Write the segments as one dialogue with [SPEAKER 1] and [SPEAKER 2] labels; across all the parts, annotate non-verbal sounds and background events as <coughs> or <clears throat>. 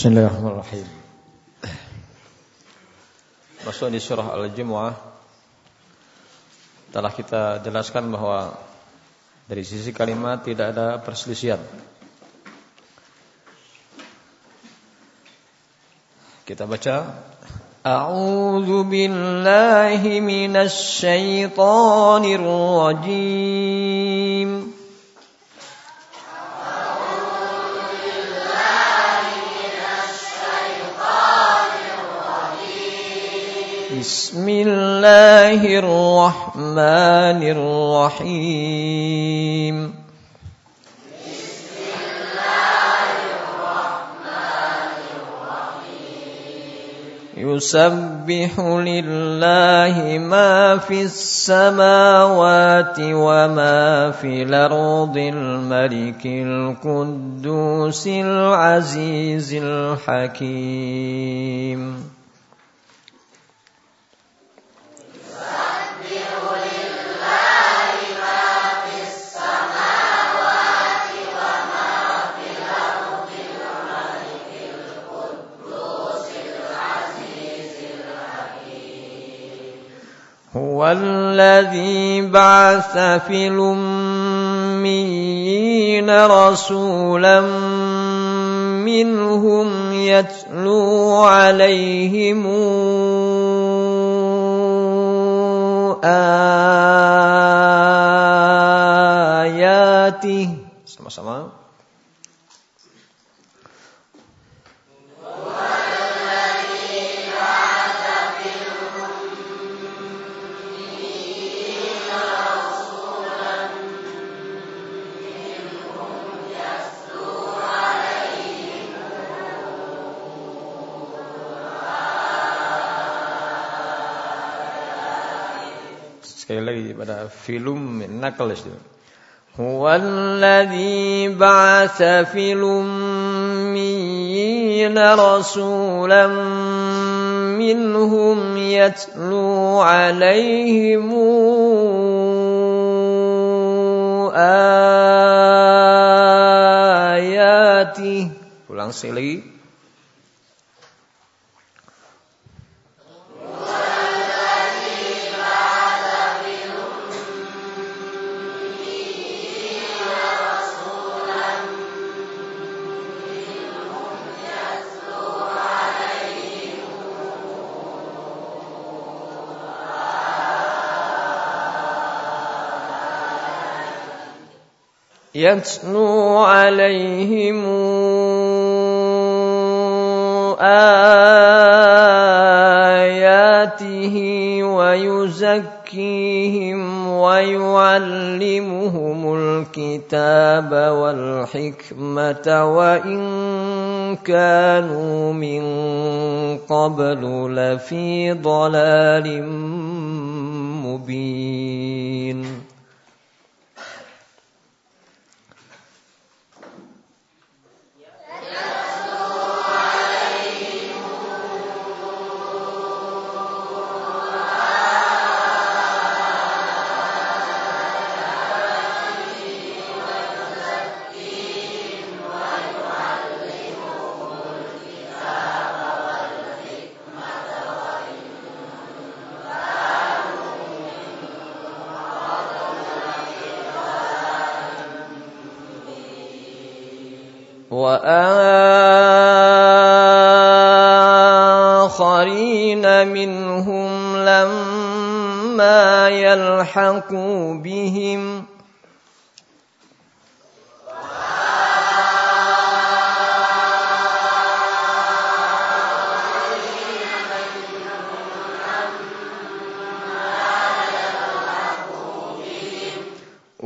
[SPEAKER 1] Bismillahirrahmanirrahim. Masuk di surah Al-Jumu'ah Telah kita jelaskan bahwa Dari sisi kalimat tidak ada perselisihan Kita
[SPEAKER 2] baca A'udzu billahi minasy syaithanir rajim بسم الله الرحمن الرحيم
[SPEAKER 3] بسم الله الرحمن
[SPEAKER 2] الرحيم يسبح لله ما في السماوات وما في الارض الملك القدوس العزيز الحكيم الذي بعث في الأميين رسولا منهم يتلو عليهم اياته
[SPEAKER 1] pada film Knuckles itu. Huwallazi ba'asa
[SPEAKER 2] fil ummiyin rasulan minhum yatlu 'alaihim ayati
[SPEAKER 1] pulang sekali.
[SPEAKER 2] يتلو عليهم اياته ويزكيهم ويعلمهم الكتاب والحكمه وان كانوا من قبل لفي ضلال مبين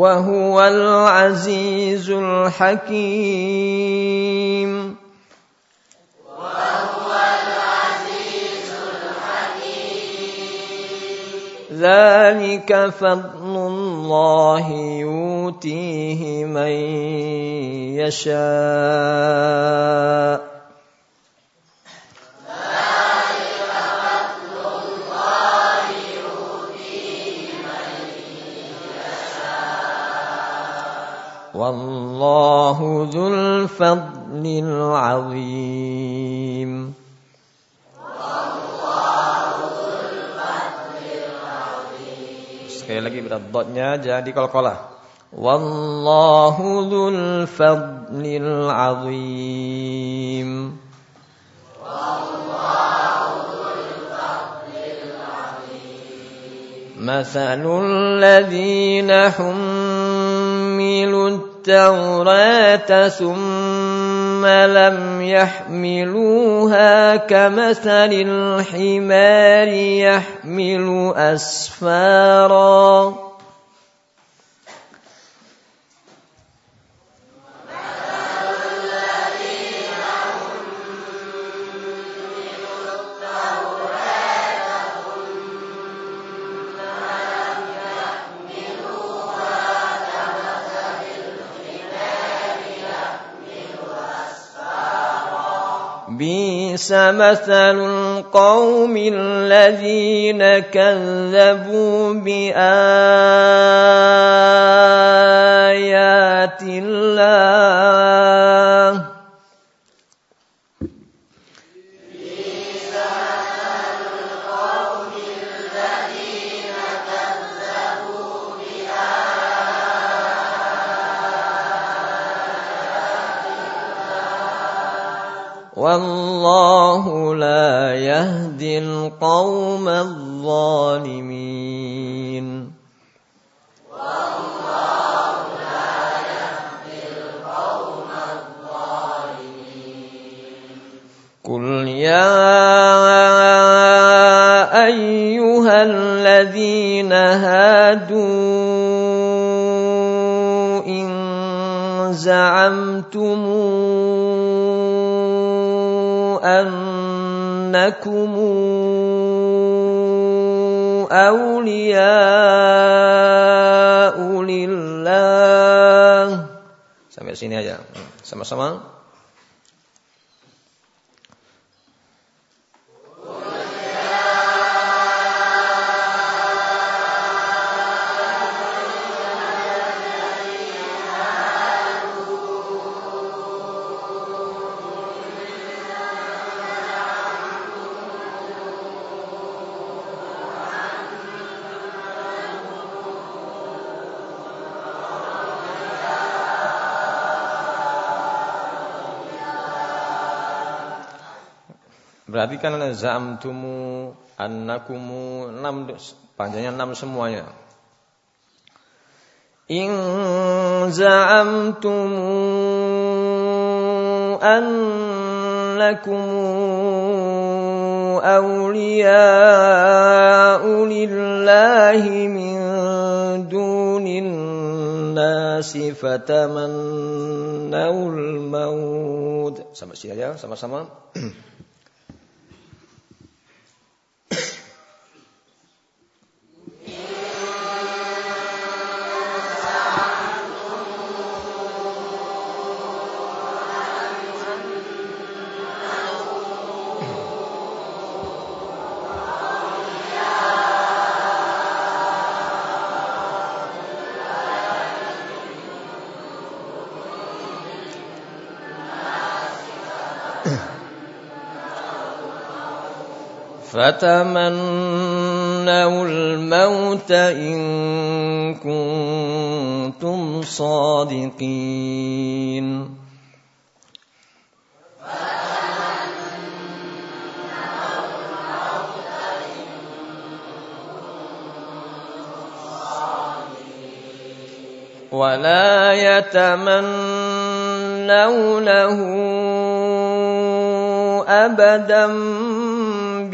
[SPEAKER 2] وهو العزيز الحكيم وهو العزيز الحكيم ذلك فضل الله يؤتيه من يشاء والله ذو الفضل العظيم
[SPEAKER 1] Sekali lagi berat dotnya jadi kolkola. Wallahu dzul fadlil
[SPEAKER 2] azim.
[SPEAKER 3] Wallahu dzul fadlil
[SPEAKER 2] azim. Masalul ladzina حملوا التوراة ثم لم يحملوها كمثل الحمار يحمل أسفاراً بئس مثل القوم الذين كذبوا بآيات الله والله لا يهدي القوم الظالمين قل يا أيها الذين هادوا إن زعمتموا أنكم أولياء لله
[SPEAKER 1] sampai sini aja sama-sama berarti kan zamtumu annakumu enam panjangnya enam semuanya. In zamtumu
[SPEAKER 2] annakum awliya ulillahi min
[SPEAKER 1] dunin الناس فتمنوا maud sama sini aja ya? sama-sama <clears throat>
[SPEAKER 2] فتمنوا الموت إن كنتم صادقين
[SPEAKER 3] ولا
[SPEAKER 2] يتمنونه أبدا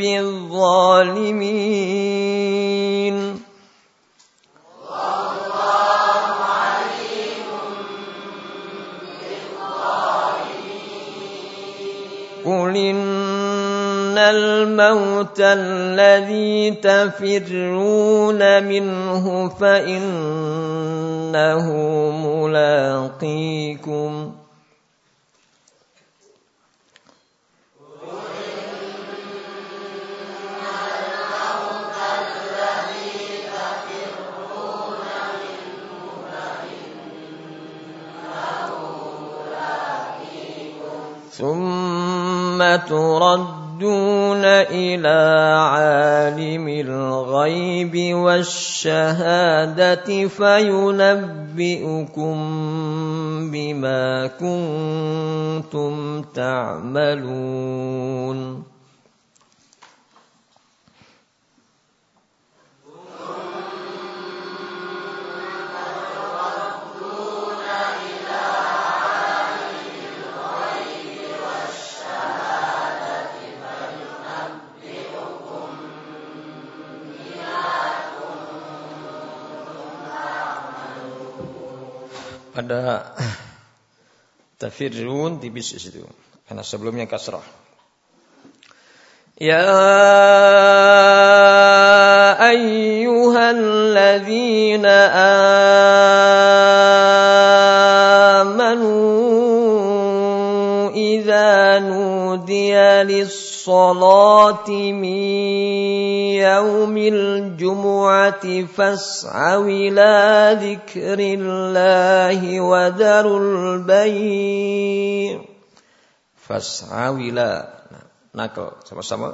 [SPEAKER 2] بالظالمين والله عليم بالظالمين قل إن الموت الذي تفرون منه فإنه ملاقيكم ثم تردون الى عالم الغيب والشهاده فينبئكم بما كنتم تعملون
[SPEAKER 1] ada tafirun di bis itu Karena sebelumnya kasrah.
[SPEAKER 3] Ya
[SPEAKER 2] الصلاة من يوم الجمعة فاسعوا إلى ذكر الله وذروا
[SPEAKER 1] البيع فاسعوا إلى نقل سمع سمع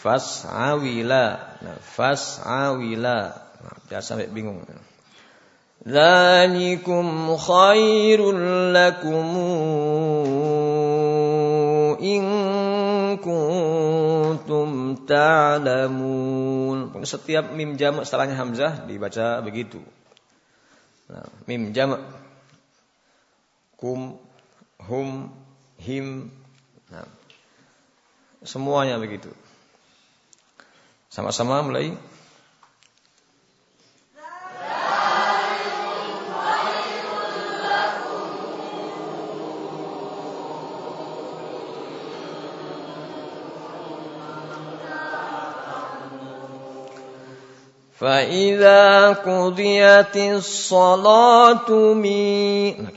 [SPEAKER 1] fas'awila. awila nah, fas'awila. awila nah, jangan sampai bingung. Zalikum khairul
[SPEAKER 2] lakum in
[SPEAKER 1] kuntum ta'lamun. Setiap mim jamak setelahnya hamzah dibaca begitu. Nah, mim jamak kum hum him nah, semuanya begitu. Sama-sama mulai
[SPEAKER 2] فإذا قضيت الصلاة من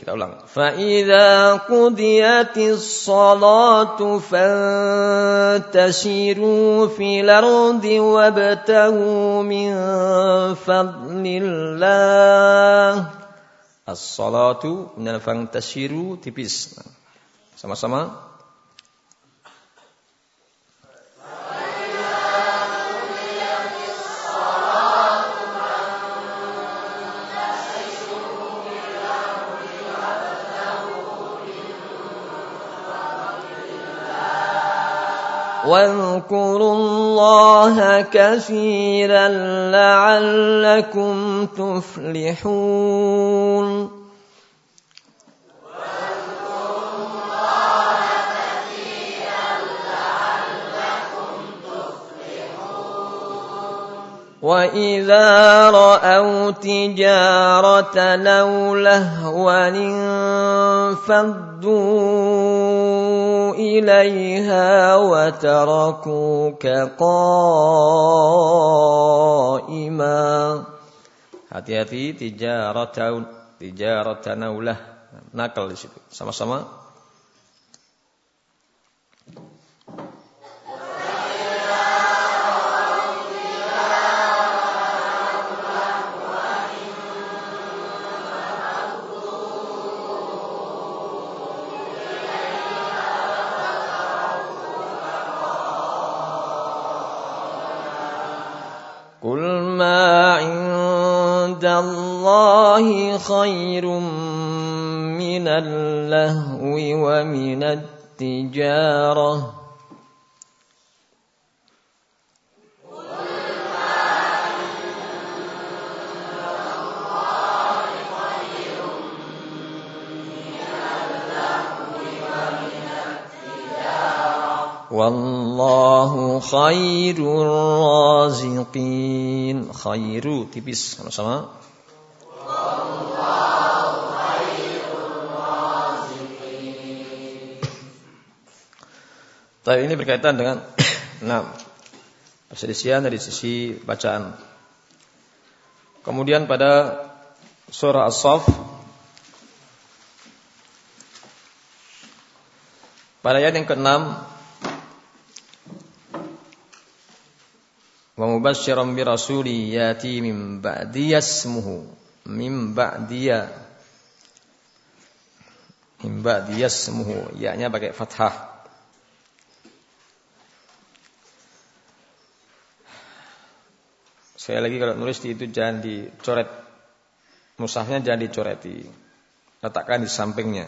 [SPEAKER 2] فإذا قضيت الصلاة فانتشروا في الأرض وابتغوا من
[SPEAKER 1] فضل الله الصلاة فانتشروا تِبِسْ سَمَا سَمَا
[SPEAKER 2] واذكروا الله كثيرا لعلكم تفلحون واذا راوا تجاره لو لهوا انفضوا إليها وتركوك قائما
[SPEAKER 1] Hati-hati tijaratan, tijaratan naulah. Nakal di situ. Sama-sama
[SPEAKER 2] الله خير من اللهو ومن التجارة
[SPEAKER 1] والله
[SPEAKER 2] خير الرازقين خير تبس
[SPEAKER 1] Tapi ini berkaitan dengan <coughs> enam perselisihan dari sisi bacaan. Kemudian pada surah As-Saff pada ayat yang ke-6 wa mubasysyiran bi rasuli yati mim ba'di yasmuhu mim ba'diya mim ba'di yasmuhu ya-nya pakai fathah Saya lagi kalau nulis di itu jangan dicoret. Musafnya jangan dicoreti. Letakkan di sampingnya.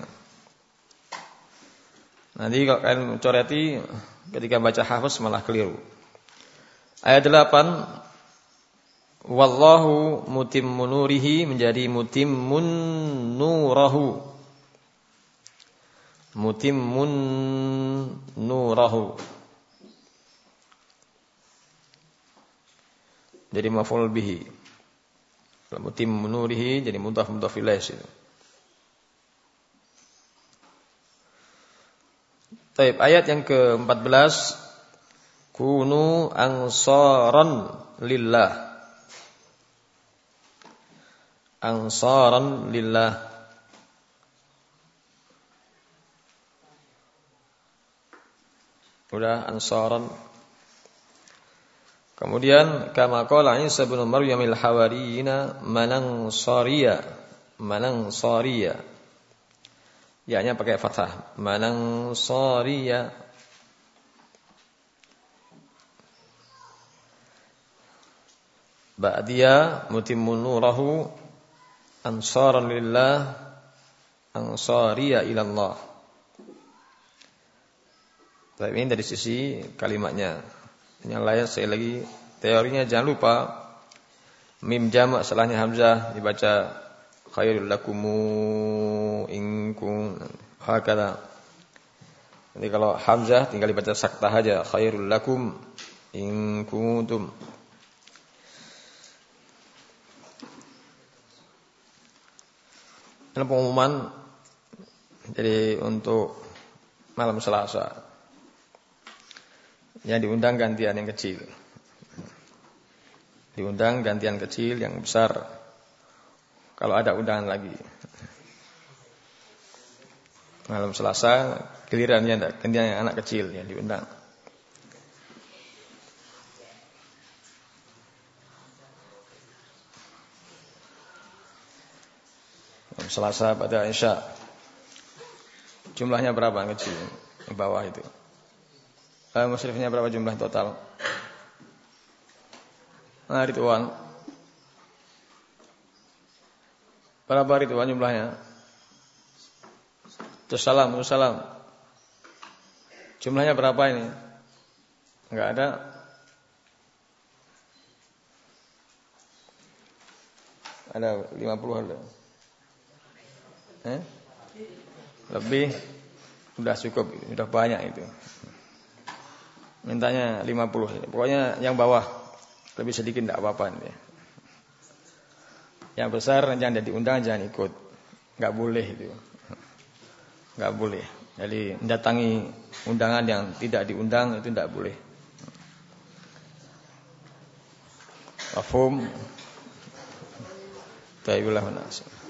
[SPEAKER 1] Nanti kalau kalian coreti ketika baca hafus malah keliru. Ayat 8 Wallahu mutim munurihi menjadi mutim munurahu mutim munurahu jadi maf'ul bihi kalau mutim nurihi jadi mudaf mudaf ilaih situ Taib ayat yang ke-14 kunu ansaran lillah Ansaran lillah Udah ansaran Kemudian kama qala Isa bin Maryam al-Hawariyina manang sariya manang sariya yaknya pakai fathah manang sariya ba'diya mutimmun nurahu ansaran lillah ansariya ila Allah. Tapi ini dari sisi kalimatnya yang lain saya lagi teorinya jangan lupa mim jamak setelahnya hamzah dibaca khairul lakumu ingkung hakala. Jadi kalau hamzah tinggal dibaca sakta aja khairul lakum in kuntum. Ini pengumuman jadi untuk malam Selasa yang diundang gantian yang kecil. Diundang gantian kecil yang besar. Kalau ada undangan lagi. Malam Selasa ada gantian yang anak kecil yang diundang. Malam Selasa pada Insya Jumlahnya berapa kecil? Di bawah itu. Uh, eh, musrifnya berapa jumlah total? Nah, Ridwan. Berapa Ridwan jumlahnya? Terus salam, terus salam. Jumlahnya berapa ini? Enggak ada. Ada 50 ada. Eh? Lebih sudah cukup, sudah banyak itu mintanya 50. Pokoknya yang bawah lebih sedikit tidak apa-apa. Yang besar jangan jadi undang jangan ikut. nggak boleh itu. nggak boleh. Jadi mendatangi undangan yang tidak diundang itu tidak boleh. Afum Tayyibullah nasir.